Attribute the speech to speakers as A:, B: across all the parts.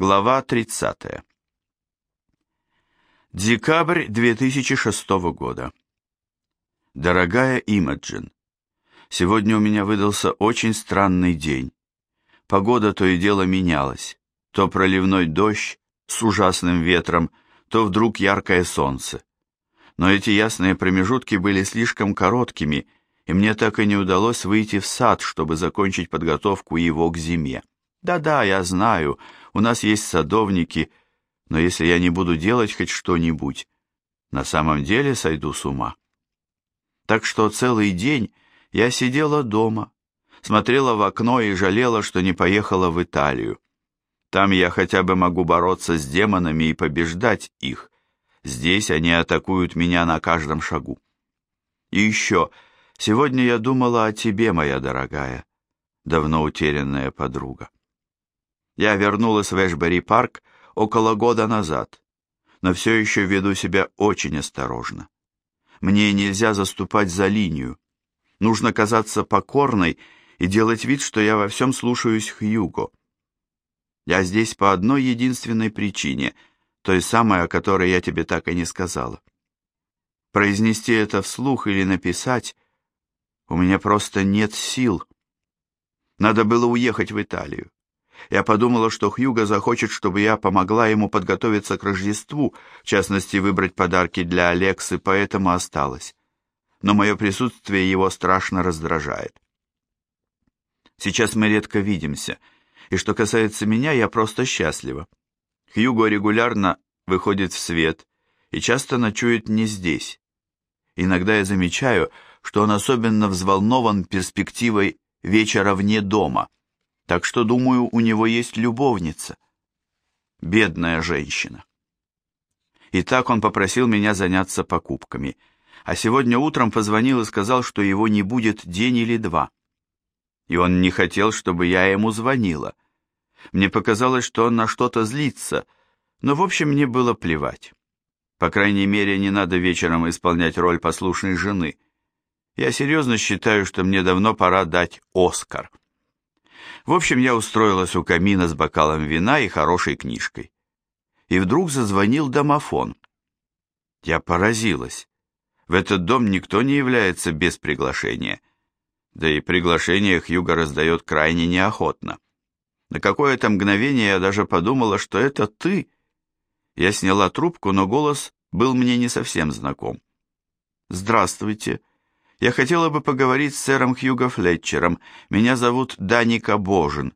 A: Глава 30. Декабрь 2006 года. Дорогая Имаджин, сегодня у меня выдался очень странный день. Погода то и дело менялась. То проливной дождь с ужасным ветром, то вдруг яркое солнце. Но эти ясные промежутки были слишком короткими, и мне так и не удалось выйти в сад, чтобы закончить подготовку его к зиме. Да-да, я знаю, у нас есть садовники, но если я не буду делать хоть что-нибудь, на самом деле сойду с ума. Так что целый день я сидела дома, смотрела в окно и жалела, что не поехала в Италию. Там я хотя бы могу бороться с демонами и побеждать их. Здесь они атакуют меня на каждом шагу. И еще, сегодня я думала о тебе, моя дорогая, давно утерянная подруга. Я вернулась в Эшбери-парк около года назад, но все еще веду себя очень осторожно. Мне нельзя заступать за линию. Нужно казаться покорной и делать вид, что я во всем слушаюсь Хьюго. Я здесь по одной единственной причине, той самой, о которой я тебе так и не сказала. Произнести это вслух или написать у меня просто нет сил. Надо было уехать в Италию. Я подумала, что Хьюго захочет, чтобы я помогла ему подготовиться к Рождеству, в частности, выбрать подарки для Алексы, поэтому осталась. Но мое присутствие его страшно раздражает. Сейчас мы редко видимся, и что касается меня, я просто счастлива. Хьюго регулярно выходит в свет и часто ночует не здесь. Иногда я замечаю, что он особенно взволнован перспективой вечера вне дома – так что, думаю, у него есть любовница. Бедная женщина. И так он попросил меня заняться покупками, а сегодня утром позвонил и сказал, что его не будет день или два. И он не хотел, чтобы я ему звонила. Мне показалось, что он на что-то злится, но в общем мне было плевать. По крайней мере, не надо вечером исполнять роль послушной жены. Я серьезно считаю, что мне давно пора дать Оскар. В общем, я устроилась у камина с бокалом вина и хорошей книжкой. И вдруг зазвонил домофон. Я поразилась. В этот дом никто не является без приглашения. Да и приглашение Хьюго раздает крайне неохотно. На какое-то мгновение я даже подумала, что это ты. Я сняла трубку, но голос был мне не совсем знаком. «Здравствуйте», я хотела бы поговорить с сэром Хьюго Флетчером. Меня зовут Даника Божин.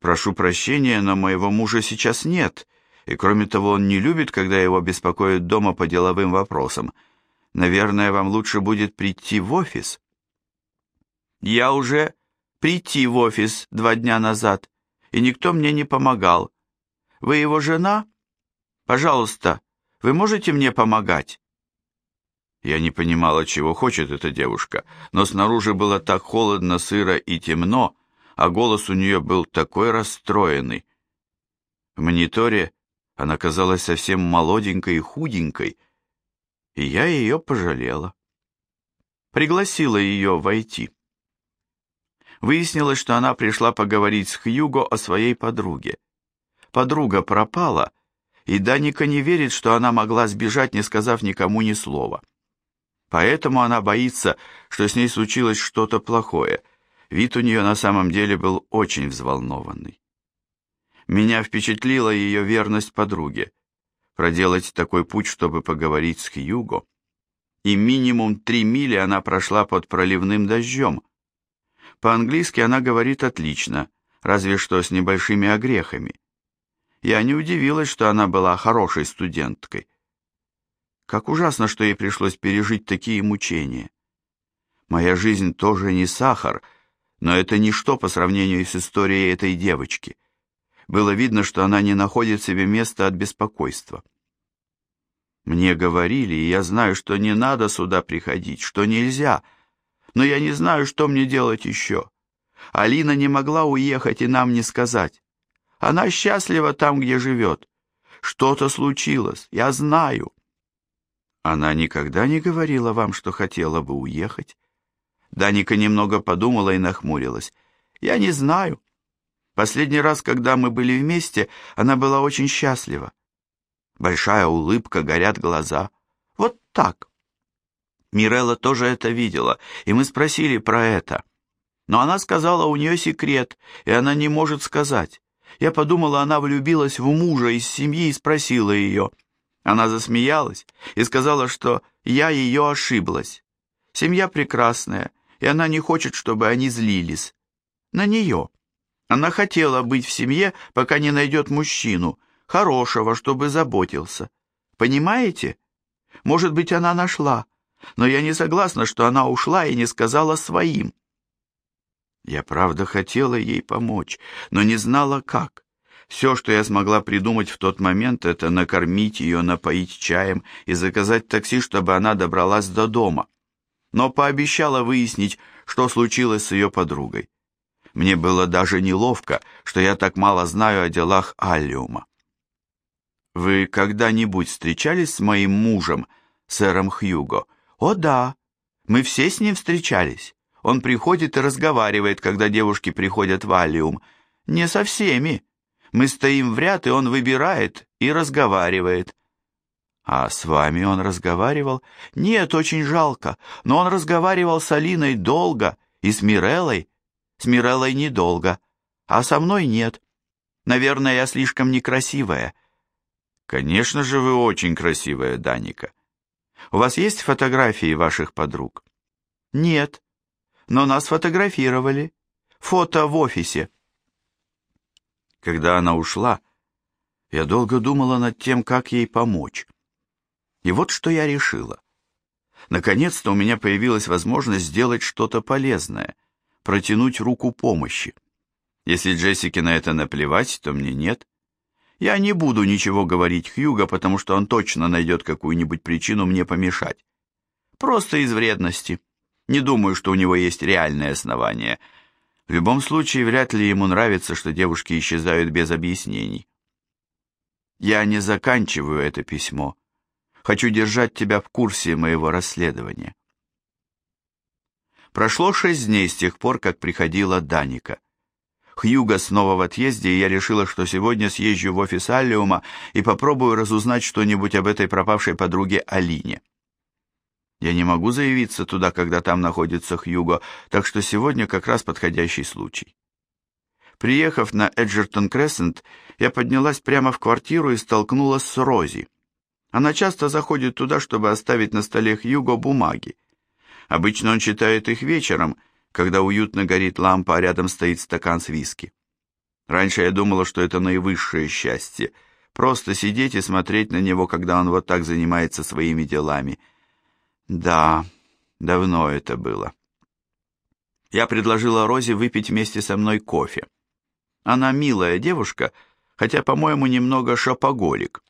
A: Прошу прощения, но моего мужа сейчас нет, и кроме того, он не любит, когда его беспокоят дома по деловым вопросам. Наверное, вам лучше будет прийти в офис. Я уже прийти в офис два дня назад, и никто мне не помогал. Вы его жена? Пожалуйста, вы можете мне помогать? Я не понимала, чего хочет эта девушка, но снаружи было так холодно, сыро и темно, а голос у нее был такой расстроенный. В мониторе она казалась совсем молоденькой и худенькой, и я ее пожалела. Пригласила ее войти. Выяснилось, что она пришла поговорить с Хьюго о своей подруге. Подруга пропала, и Даника не верит, что она могла сбежать, не сказав никому ни слова. Поэтому она боится, что с ней случилось что-то плохое. Вид у нее на самом деле был очень взволнованный. Меня впечатлила ее верность подруге. Проделать такой путь, чтобы поговорить с Хьюго. И минимум три мили она прошла под проливным дождем. По-английски она говорит отлично, разве что с небольшими огрехами. Я не удивилась, что она была хорошей студенткой. Как ужасно, что ей пришлось пережить такие мучения. Моя жизнь тоже не сахар, но это ничто по сравнению с историей этой девочки. Было видно, что она не находит себе места от беспокойства. Мне говорили, и я знаю, что не надо сюда приходить, что нельзя, но я не знаю, что мне делать еще. Алина не могла уехать и нам не сказать. Она счастлива там, где живет. Что-то случилось, я знаю. Она никогда не говорила вам, что хотела бы уехать? Даника немного подумала и нахмурилась. Я не знаю. Последний раз, когда мы были вместе, она была очень счастлива. Большая улыбка, горят глаза. Вот так. Мирелла тоже это видела, и мы спросили про это. Но она сказала, у нее секрет, и она не может сказать. Я подумала, она влюбилась в мужа из семьи и спросила ее. Она засмеялась и сказала, что я ее ошиблась. Семья прекрасная, и она не хочет, чтобы они злились. На нее. Она хотела быть в семье, пока не найдет мужчину, хорошего, чтобы заботился. Понимаете? Может быть, она нашла, но я не согласна, что она ушла и не сказала своим. Я правда хотела ей помочь, но не знала как. Все, что я смогла придумать в тот момент, это накормить ее, напоить чаем и заказать такси, чтобы она добралась до дома. Но пообещала выяснить, что случилось с ее подругой. Мне было даже неловко, что я так мало знаю о делах Аллиума. «Вы когда-нибудь встречались с моим мужем, сэром Хьюго?» «О да, мы все с ним встречались. Он приходит и разговаривает, когда девушки приходят в Алиум. Не со всеми. Мы стоим в ряд, и он выбирает и разговаривает. А с вами он разговаривал? Нет, очень жалко. Но он разговаривал с Алиной долго и с Миреллой. С Миреллой недолго. А со мной нет. Наверное, я слишком некрасивая. Конечно же, вы очень красивая, Даника. У вас есть фотографии ваших подруг? Нет но нас фотографировали. Фото в офисе. Когда она ушла, я долго думала над тем, как ей помочь. И вот что я решила. Наконец-то у меня появилась возможность сделать что-то полезное, протянуть руку помощи. Если Джессике на это наплевать, то мне нет. Я не буду ничего говорить Хьюго, потому что он точно найдет какую-нибудь причину мне помешать. Просто из вредности. Не думаю, что у него есть реальное основание. В любом случае, вряд ли ему нравится, что девушки исчезают без объяснений. Я не заканчиваю это письмо. Хочу держать тебя в курсе моего расследования. Прошло шесть дней с тех пор, как приходила Даника. Хьюга снова в отъезде, и я решила, что сегодня съезжу в офис Аллиума и попробую разузнать что-нибудь об этой пропавшей подруге Алине. Я не могу заявиться туда, когда там находится Хьюго, так что сегодня как раз подходящий случай. Приехав на Эджертон Крессент, я поднялась прямо в квартиру и столкнулась с Рози. Она часто заходит туда, чтобы оставить на столе Хьюго бумаги. Обычно он читает их вечером, когда уютно горит лампа, а рядом стоит стакан с виски. Раньше я думала, что это наивысшее счастье — просто сидеть и смотреть на него, когда он вот так занимается своими делами — да, давно это было. Я предложила Розе выпить вместе со мной кофе. Она милая девушка, хотя, по-моему, немного шопоголик.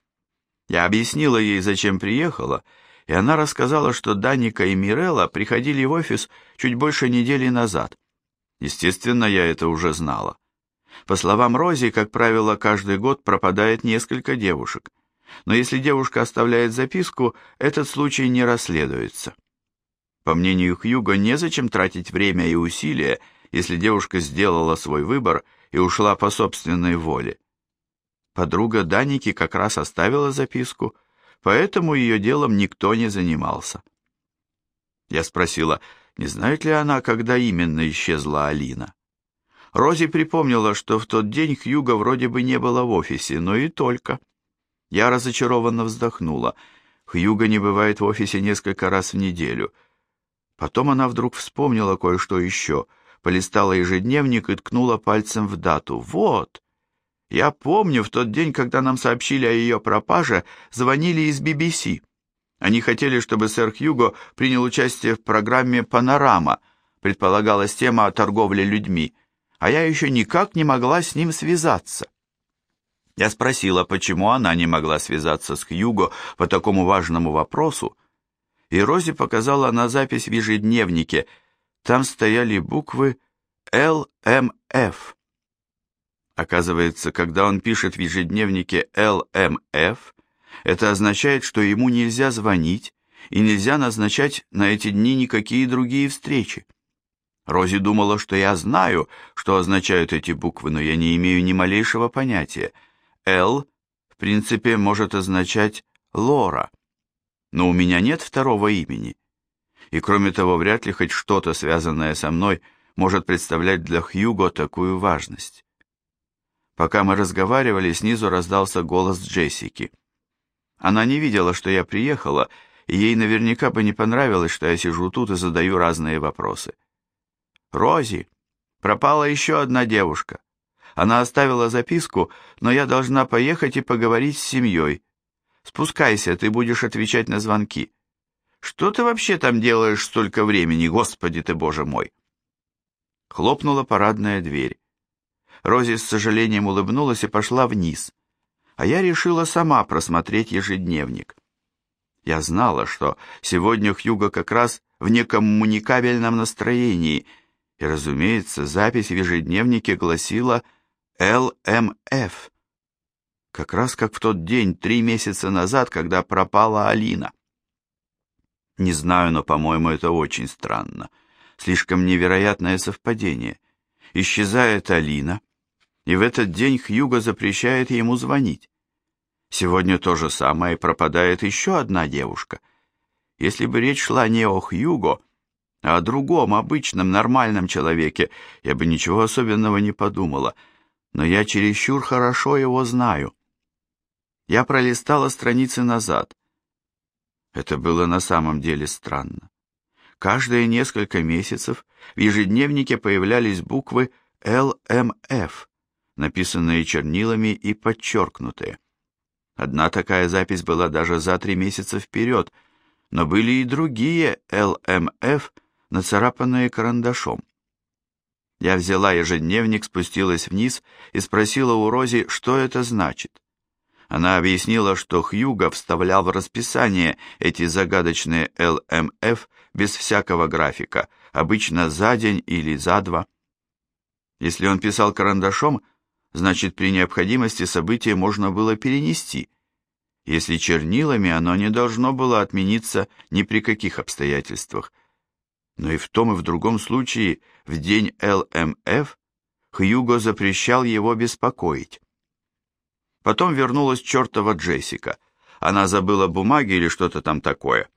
A: Я объяснила ей, зачем приехала, и она рассказала, что Даника и Мирелла приходили в офис чуть больше недели назад. Естественно, я это уже знала. По словам Рози, как правило, каждый год пропадает несколько девушек но если девушка оставляет записку, этот случай не расследуется. По мнению Хьюга, незачем тратить время и усилия, если девушка сделала свой выбор и ушла по собственной воле. Подруга Даники как раз оставила записку, поэтому ее делом никто не занимался. Я спросила, не знает ли она, когда именно исчезла Алина. Рози припомнила, что в тот день Хьюга вроде бы не было в офисе, но и только. Я разочарованно вздохнула. Хьюга не бывает в офисе несколько раз в неделю. Потом она вдруг вспомнила кое-что еще, полистала ежедневник и ткнула пальцем в дату. «Вот!» Я помню, в тот день, когда нам сообщили о ее пропаже, звонили из BBC. Они хотели, чтобы сэр Хьюго принял участие в программе «Панорама», предполагалась тема о торговле людьми, а я еще никак не могла с ним связаться. Я спросила, почему она не могла связаться с Хьюго по такому важному вопросу, и Рози показала на запись в ежедневнике. Там стояли буквы ЛМФ. Оказывается, когда он пишет в ежедневнике ЛМФ, это означает, что ему нельзя звонить и нельзя назначать на эти дни никакие другие встречи. Рози думала, что я знаю, что означают эти буквы, но я не имею ни малейшего понятия. «Л» в принципе может означать «Лора», но у меня нет второго имени. И кроме того, вряд ли хоть что-то, связанное со мной, может представлять для Хьюго такую важность. Пока мы разговаривали, снизу раздался голос Джессики. Она не видела, что я приехала, и ей наверняка бы не понравилось, что я сижу тут и задаю разные вопросы. «Рози, пропала еще одна девушка. Она оставила записку, но я должна поехать и поговорить с семьей. Спускайся, ты будешь отвечать на звонки. Что ты вообще там делаешь столько времени, господи ты, боже мой?» Хлопнула парадная дверь. Рози с сожалением улыбнулась и пошла вниз, а я решила сама просмотреть ежедневник. Я знала, что сегодня Хьюго как раз в некоммуникабельном настроении – и, разумеется, запись в ежедневнике гласила «ЛМФ», как раз как в тот день, три месяца назад, когда пропала Алина. Не знаю, но, по-моему, это очень странно. Слишком невероятное совпадение. Исчезает Алина, и в этот день Хьюго запрещает ему звонить. Сегодня то же самое, пропадает еще одна девушка. Если бы речь шла не о Хьюго, а о другом, обычном, нормальном человеке я бы ничего особенного не подумала, но я чересчур хорошо его знаю. Я пролистала страницы назад. Это было на самом деле странно. Каждые несколько месяцев в ежедневнике появлялись буквы ЛМФ, написанные чернилами и подчеркнутые. Одна такая запись была даже за три месяца вперед, но были и другие ЛМФ, нацарапанные карандашом. Я взяла ежедневник, спустилась вниз и спросила у Рози, что это значит. Она объяснила, что Хьюго вставлял в расписание эти загадочные ЛМФ без всякого графика, обычно за день или за два. Если он писал карандашом, значит при необходимости событие можно было перенести. Если чернилами, оно не должно было отмениться ни при каких обстоятельствах, но и в том и в другом случае в день ЛМФ Хьюго запрещал его беспокоить. Потом вернулась чертова Джессика. Она забыла бумаги или что-то там такое.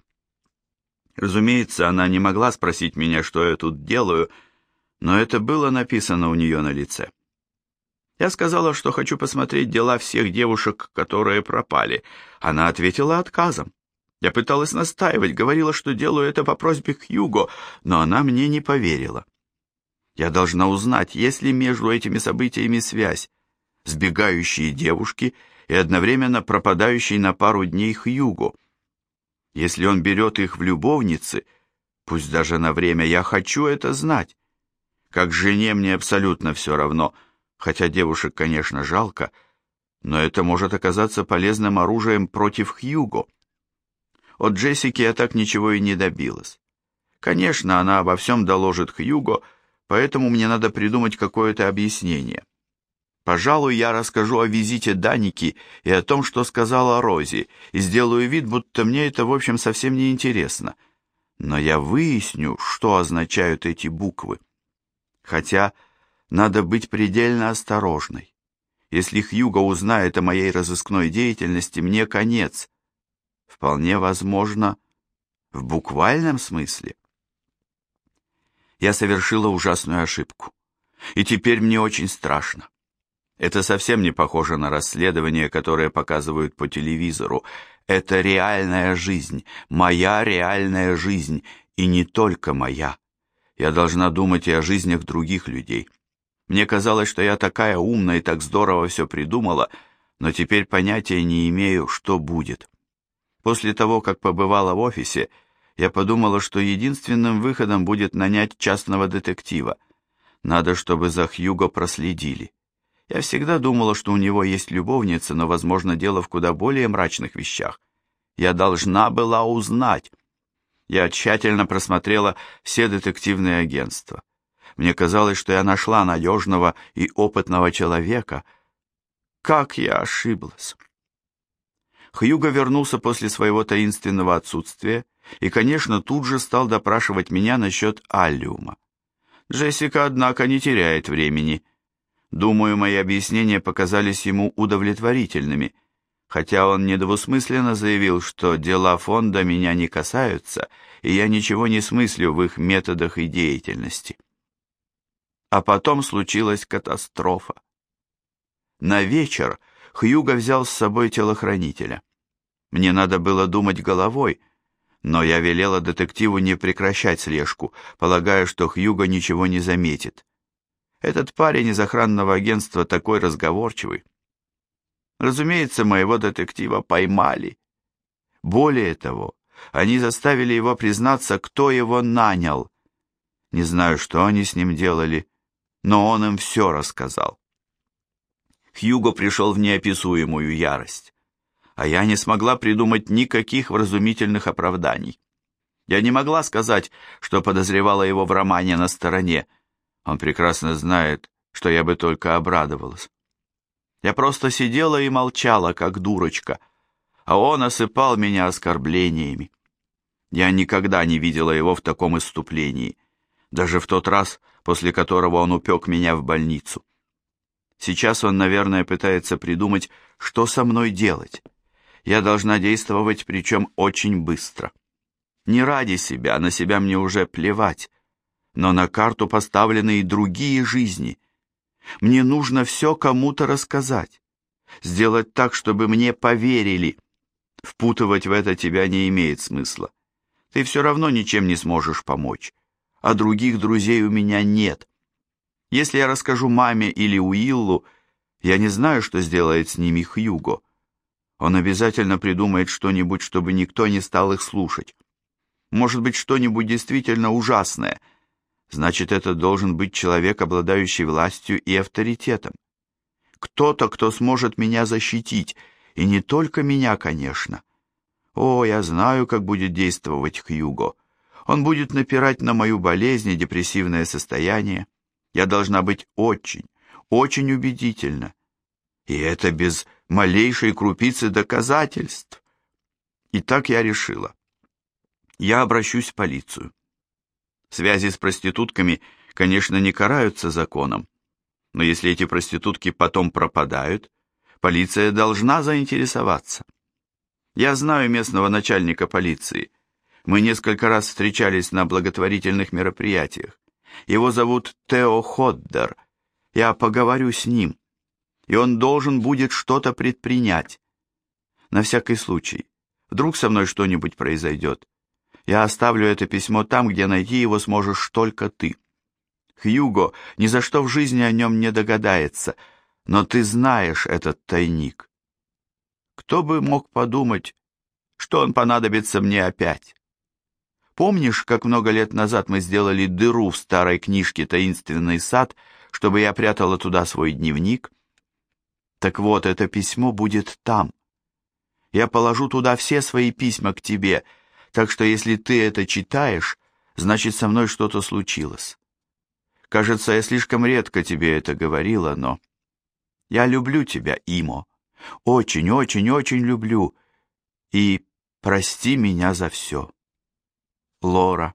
A: Разумеется, она не могла спросить меня, что я тут делаю, но это было написано у нее на лице. Я сказала, что хочу посмотреть дела всех девушек, которые пропали. Она ответила отказом. Я пыталась настаивать, говорила, что делаю это по просьбе Хьюго, но она мне не поверила. Я должна узнать, есть ли между этими событиями связь. Сбегающие девушки и одновременно пропадающий на пару дней Хьюго. Если он берет их в любовницы, пусть даже на время, я хочу это знать. Как жене мне абсолютно все равно, хотя девушек, конечно, жалко, но это может оказаться полезным оружием против Хьюго. От Джессики я так ничего и не добилась. Конечно, она обо всем доложит Хьюго, поэтому мне надо придумать какое-то объяснение. Пожалуй, я расскажу о визите Даники и о том, что сказала Рози, и сделаю вид, будто мне это, в общем, совсем не интересно. Но я выясню, что означают эти буквы. Хотя надо быть предельно осторожной. Если Хьюго узнает о моей разыскной деятельности, мне конец, Вполне возможно, в буквальном смысле. Я совершила ужасную ошибку, и теперь мне очень страшно. Это совсем не похоже на расследование, которое показывают по телевизору. Это реальная жизнь, моя реальная жизнь, и не только моя. Я должна думать и о жизнях других людей. Мне казалось, что я такая умная и так здорово все придумала, но теперь понятия не имею, что будет. После того, как побывала в офисе, я подумала, что единственным выходом будет нанять частного детектива. Надо, чтобы за Хьюго проследили. Я всегда думала, что у него есть любовница, но, возможно, дело в куда более мрачных вещах. Я должна была узнать. Я тщательно просмотрела все детективные агентства. Мне казалось, что я нашла надежного и опытного человека. Как я ошиблась! Хьюго вернулся после своего таинственного отсутствия и, конечно, тут же стал допрашивать меня насчет аллиума. Джессика, однако, не теряет времени. Думаю, мои объяснения показались ему удовлетворительными, хотя он недвусмысленно заявил, что дела фонда меня не касаются, и я ничего не смыслю в их методах и деятельности. А потом случилась катастрофа. На вечер Хьюго взял с собой телохранителя. Мне надо было думать головой, но я велела детективу не прекращать слежку, полагая, что Хьюго ничего не заметит. Этот парень из охранного агентства такой разговорчивый. Разумеется, моего детектива поймали. Более того, они заставили его признаться, кто его нанял. Не знаю, что они с ним делали, но он им все рассказал. Хьюго пришел в неописуемую ярость, а я не смогла придумать никаких вразумительных оправданий. Я не могла сказать, что подозревала его в романе на стороне. Он прекрасно знает, что я бы только обрадовалась. Я просто сидела и молчала, как дурочка, а он осыпал меня оскорблениями. Я никогда не видела его в таком исступлении, даже в тот раз, после которого он упек меня в больницу. Сейчас он, наверное, пытается придумать, что со мной делать. Я должна действовать, причем очень быстро. Не ради себя, на себя мне уже плевать, но на карту поставлены и другие жизни. Мне нужно все кому-то рассказать, сделать так, чтобы мне поверили. Впутывать в это тебя не имеет смысла. Ты все равно ничем не сможешь помочь, а других друзей у меня нет. Если я расскажу маме или Уиллу, я не знаю, что сделает с ними Хьюго. Он обязательно придумает что-нибудь, чтобы никто не стал их слушать. Может быть, что-нибудь действительно ужасное. Значит, это должен быть человек, обладающий властью и авторитетом. Кто-то, кто сможет меня защитить, и не только меня, конечно. О, я знаю, как будет действовать Хьюго. Он будет напирать на мою болезнь и депрессивное состояние. Я должна быть очень, очень убедительна. И это без малейшей крупицы доказательств. И так я решила. Я обращусь в полицию. Связи с проститутками, конечно, не караются законом, но если эти проститутки потом пропадают, полиция должна заинтересоваться. Я знаю местного начальника полиции. Мы несколько раз встречались на благотворительных мероприятиях. Его зовут Тео Ходдер. Я поговорю с ним, и он должен будет что-то предпринять. На всякий случай. Вдруг со мной что-нибудь произойдет. Я оставлю это письмо там, где найти его сможешь только ты. Хьюго ни за что в жизни о нем не догадается, но ты знаешь этот тайник. Кто бы мог подумать, что он понадобится мне опять? Помнишь, как много лет назад мы сделали дыру в старой книжке «Таинственный сад», чтобы я прятала туда свой дневник? Так вот, это письмо будет там. Я положу туда все свои письма к тебе, так что если ты это читаешь, значит, со мной что-то случилось. Кажется, я слишком редко тебе это говорила, но... Я люблю тебя, Имо. Очень-очень-очень люблю. И прости меня за все. Лора.